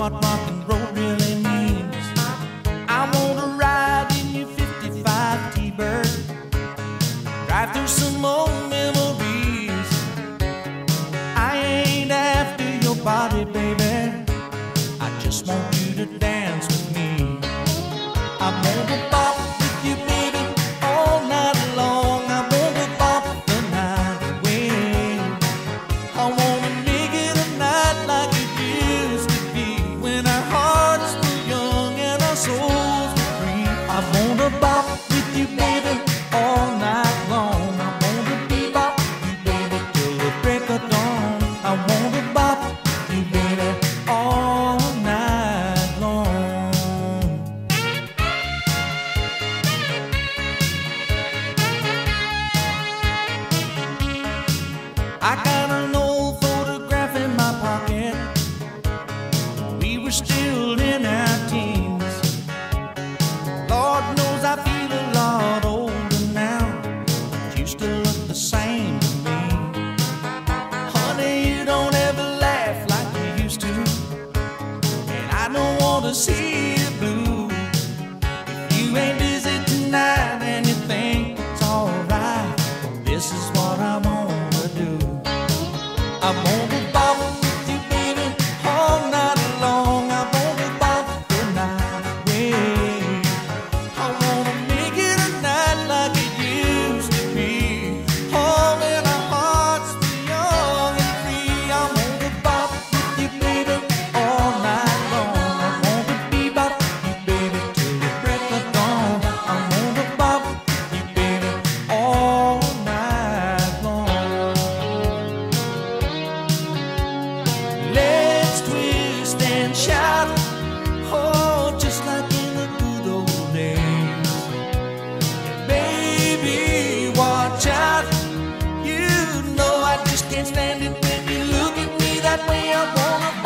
what rock and roll really means. I wanna ride in your 55 T-Bird. Drive through some old memories. I ain't after your body, baby. I just want you to dance I got an old photograph in my pocket. We were still in our teens. Lord knows I feel a lot older now. But you still look the same to me. Honey, you don't ever laugh like you used to. And I don't want to see you blue. If you ain't busy tonight and you think it's alright, this is what. I can't stand it when you look at me that way. I want